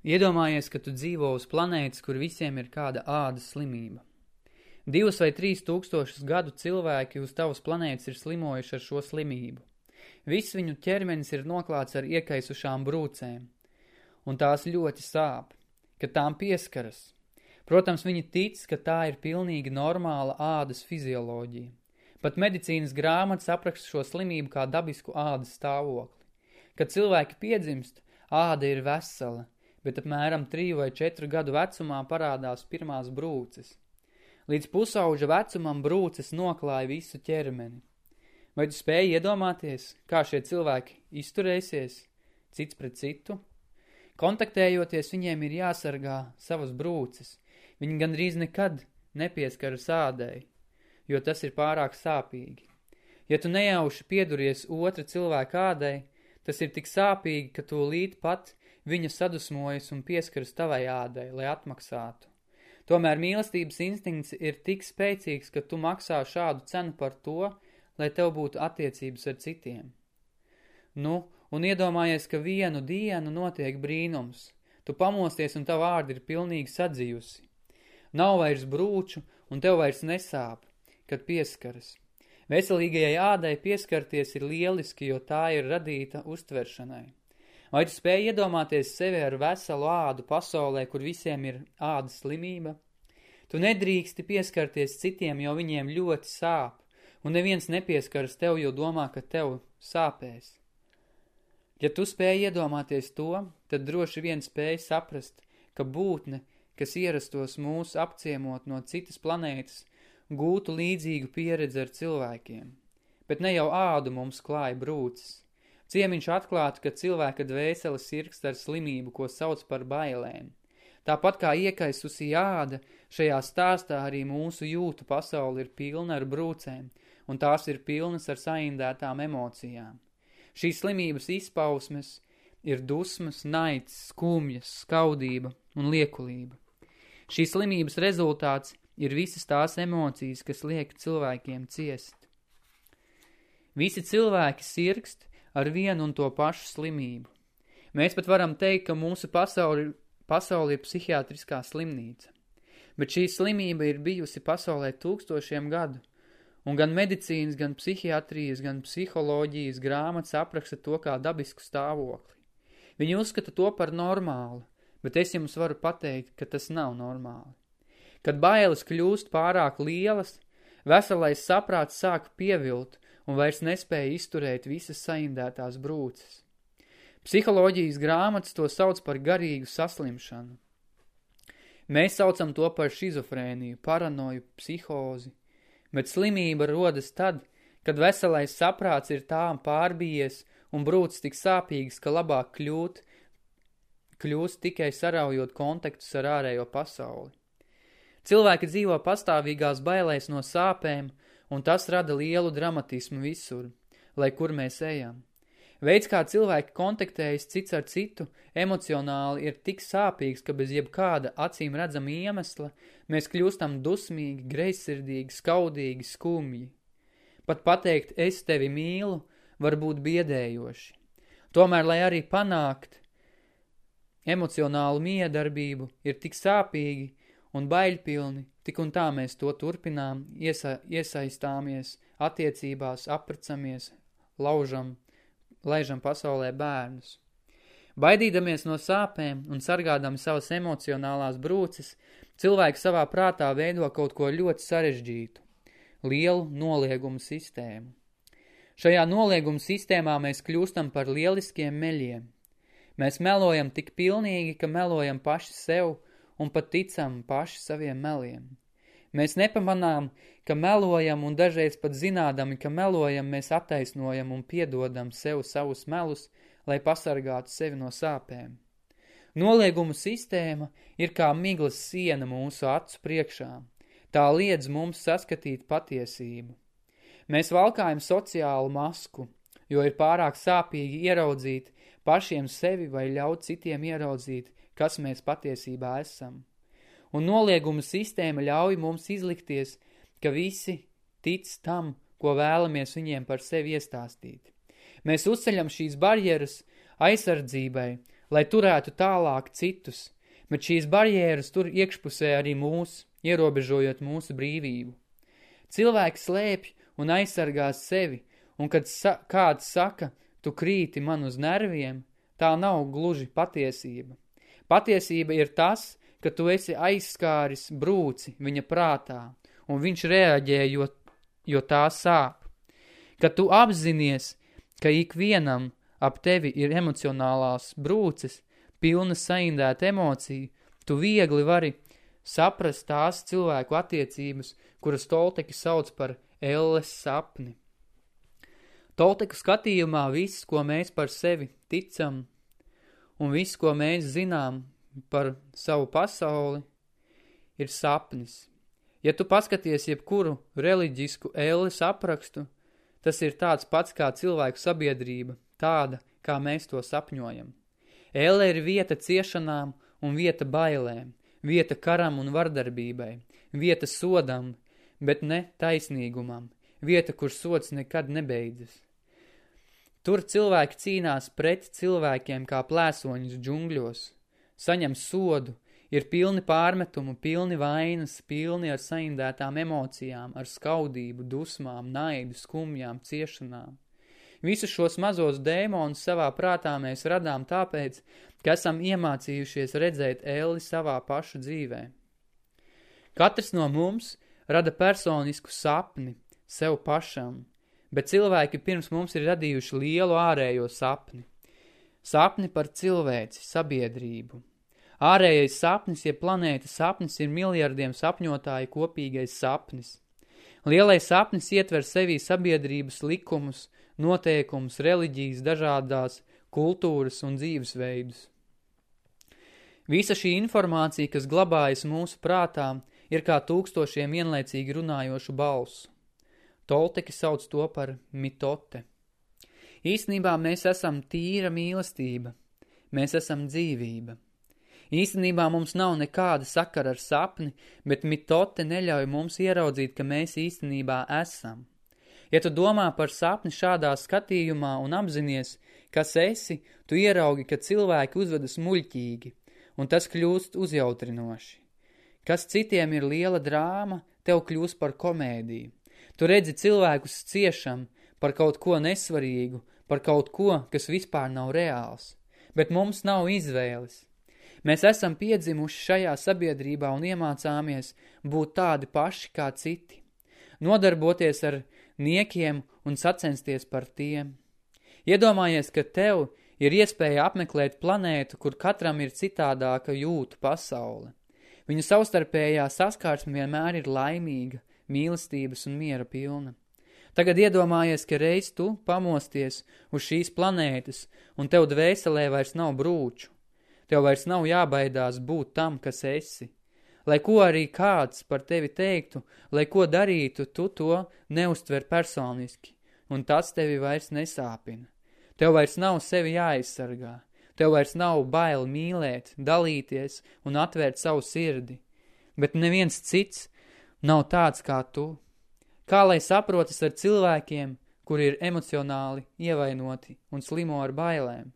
Iedomājies, ka tu dzīvo uz planētas, kur visiem ir kāda ādas slimība. Divus vai trīs tūkstošus gadu cilvēki uz tavas planētas ir slimojuši ar šo slimību. Viss viņu ķermenis ir noklāts ar iekaisušām brūcēm, un tās ļoti sāp, kad tām pieskaras. Protams, viņi tic, ka tā ir pilnīgi normāla ādas fizioloģija. Pat medicīnas grāmatas apraksta šo slimību kā dabisku ādas stāvokli. Kad cilvēki piedzimst, āda ir vesela – bet apmēram triju vai četru gadu vecumā parādās pirmās brūces. Līdz pusauģa vecumam brūces noklāja visu ķermeni. Vai tu spēji iedomāties, kā šie cilvēki izturēsies cits pret citu? Kontaktējoties, viņiem ir jāsargā savas brūces. Viņi gandrīz nekad nepieskaras ādai, jo tas ir pārāk sāpīgi. Ja tu nejauši pieduries otra cilvēka ādai, tas ir tik sāpīgi, ka tu līt pat viņa sadusmojas un pieskaras tavai ādai, lai atmaksātu. Tomēr mīlestības instinkts ir tik spēcīgs, ka tu maksā šādu cenu par to, lai tev būtu attiecības ar citiem. Nu, un iedomājies, ka vienu dienu notiek brīnums. Tu pamosties un tavu vārdi ir pilnīgi sadzījusi. Nav vairs brūču un tev vairs nesāp, kad pieskaras. Veselīgajai ādai pieskarties ir lieliski, jo tā ir radīta uztveršanai. Vai tu spēj iedomāties sevi ar veselu ādu pasaulē, kur visiem ir ādas slimība? Tu nedrīksti pieskarties citiem, jo viņiem ļoti sāp, un neviens nepieskaras tev, jo domā, ka tev sāpēs. Ja tu spēj iedomāties to, tad droši vien spēj saprast, ka būtne, kas ierastos mūs apciemot no citas planētas, gūtu līdzīgu pieredzi ar cilvēkiem. Bet ne jau ādu mums klāja brūcis. Ciemiņš atklātu, ka cilvēka dvēsele sirkst ar slimību, ko sauc par bailēm. Tāpat kā iekaisusī āda, šajā stāstā arī mūsu jūtu pasauli ir pilna ar brūcēm, un tās ir pilnas ar saindētām emocijām. Šīs slimības izpausmes ir dusmas, naids, skumjas, skaudība un liekulība. Šīs slimības rezultāts ir visas tās emocijas, kas liek cilvēkiem ciest. Visi cilvēki sirkst, ar vienu un to pašu slimību. Mēs pat varam teikt, ka mūsu pasauli, pasauli ir psihiatriskā slimnīca. Bet šī slimība ir bijusi pasaulē tūkstošiem gadu, un gan medicīnas, gan psihiatrijas, gan psiholoģijas grāmatas apraksta to kā dabisku stāvokli. Viņi uzskata to par normālu, bet es jums varu pateikt, ka tas nav normāli. Kad bailes kļūst pārāk lielas, veselais saprāts sāk pievilt un vairs nespēja izturēt visas saindētās brūces. Psiholoģijas grāmatas to sauc par garīgu saslimšanu. Mēs saucam to par šizofrēniju, paranoju, psihozi, bet slimība rodas tad, kad veselais saprāts ir tām pārbījies un brūcis tik sāpīgs, ka labāk kļūt, kļūst tikai saraujot kontaktus ar ārējo pasauli. Cilvēki dzīvo pastāvīgās bailēs no sāpēm un tas rada lielu dramatismu visur, lai kur mēs ejam. Veids, kā cilvēki kontaktējas cits ar citu, emocionāli ir tik sāpīgs, ka bez jebkāda acīm redzama iemesla mēs kļūstam dusmīgi, greizsirdīgi, skaudīgi, skumji. Pat pateikt, es tevi mīlu, var būt biedējoši. Tomēr, lai arī panākt emocionālu miedarbību, ir tik sāpīgi, un baļpilni, tik un tā mēs to turpinām, iesa, iesaistāmies, attiecībās, apracamies, laužam, laižam pasaulē bērnus. Baidīdamies no sāpēm un sargādami savas emocionālās brūces, cilvēki savā prātā veido kaut ko ļoti sarežģītu – lielu noliegumu sistēmu. Šajā nolieguma sistēmā mēs kļūstam par lieliskiem meļiem. Mēs melojam tik pilnīgi, ka melojam paši sev – un pat ticam paši saviem meliem. Mēs nepamanām, ka melojam un dažreiz pat zinādami, ka melojam, mēs attaisnojam un piedodam sev savus melus, lai pasargātu sevi no sāpēm. Noliegumu sistēma ir kā miglas siena mūsu acu priekšā. Tā liedz mums saskatīt patiesību. Mēs valkājam sociālu masku, jo ir pārāk sāpīgi ieraudzīt pašiem sevi vai ļaut citiem ieraudzīt, kas mēs patiesībā esam. Un nolieguma sistēma ļauj mums izlikties, ka visi tic tam, ko vēlamies viņiem par sevi iestāstīt. Mēs uzceļam šīs barjeras aizsardzībai, lai turētu tālāk citus, bet šīs barjeras tur iekšpusē arī mūs, ierobežojot mūsu brīvību. Cilvēks slēpj un aizsargās sevi, un kad sa kāds saka, tu krīti man uz nerviem, tā nav gluži patiesība. Patiesība ir tas, ka tu esi aizskāris brūci viņa prātā, un viņš reaģē, jo, jo tā sāp. Kad tu apzinies, ka ikvienam ap tevi ir emocionālās brūces, pilna saindēta emocija, tu viegli vari saprast tās cilvēku attiecības, kuras Tolteki sauc par elles sapni. Tolteku skatījumā viss, ko mēs par sevi ticam, un viss, ko mēs zinām par savu pasauli, ir sapnis. Ja tu paskaties jebkuru reliģisku elles aprakstu, tas ir tāds pats kā cilvēku sabiedrība, tāda, kā mēs to sapņojam. Elle ir vieta ciešanām un vieta bailēm, vieta karam un vardarbībai, vieta sodam, bet ne taisnīgumam, vieta, kur sods nekad nebeidzas. Tur cilvēki cīnās pret cilvēkiem kā plēsoņus džungļos, saņem sodu, ir pilni pārmetumu, pilni vainas, pilni ar saindētām emocijām, ar skaudību, dusmām, naidu, skumjām, ciešanām. Visus šos mazos dēmonus savā prātā mēs radām tāpēc, ka esam iemācījušies redzēt Elli savā pašu dzīvē. Katrs no mums rada personisku sapni sev pašam, bet cilvēki pirms mums ir radījuši lielu ārējo sapni. Sapni par cilvēci, sabiedrību. Ārējais sapnis, ja planētas sapnis, ir miljardiem sapņotāju kopīgais sapnis. Lielais sapnis ietver sevī sabiedrības likumus, noteikumus, reliģijas, dažādās kultūras un dzīvesveidus. Visa šī informācija, kas glabājas mūsu prātā, ir kā tūkstošiem vienlaicīgi runājošu balsu. Tolteki sauc to par mitote. Īstenībā mēs esam tīra mīlestība, mēs esam dzīvība. Īstenībā mums nav nekāda sakara ar sapni, bet mitote neļauj mums ieraudzīt, ka mēs īstenībā esam. Ja tu domā par sapni šādā skatījumā un apzinies, kas esi, tu ieraugi, ka cilvēki uzvedas muļķīgi, un tas kļūst uzjautrinoši. Kas citiem ir liela drāma, tev kļūst par komēdiju. Tu redzi cilvēkus ciešam par kaut ko nesvarīgu, par kaut ko, kas vispār nav reāls. Bet mums nav izvēles. Mēs esam piedzimuši šajā sabiedrībā un iemācāmies būt tādi paši kā citi. Nodarboties ar niekiem un sacensties par tiem. Iedomājies, ka tev ir iespēja apmeklēt planētu, kur katram ir citādāka jūtu pasaule. Viņa savstarpējā saskārsme vienmēr ir laimīga, mīlestības un miera pilna. Tagad iedomājies, ka reiz tu pamosties uz šīs planētas, un tev dvēselē vairs nav brūču. Tev vairs nav jābaidās būt tam, kas esi. Lai ko arī kāds par tevi teiktu, lai ko darītu, tu to neuztver personiski, un tas tevi vairs nesāpina. Tev vairs nav sevi jāaizsargā. Tev vairs nav bail mīlēt, dalīties un atvērt savu sirdi. Bet neviens cits nav tāds kā tu. Kā lai saprotas ar cilvēkiem, kuri ir emocionāli ievainoti un slimo ar bailēm?